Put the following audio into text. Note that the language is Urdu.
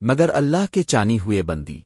مگر اللہ کے چانی ہوئے بندی۔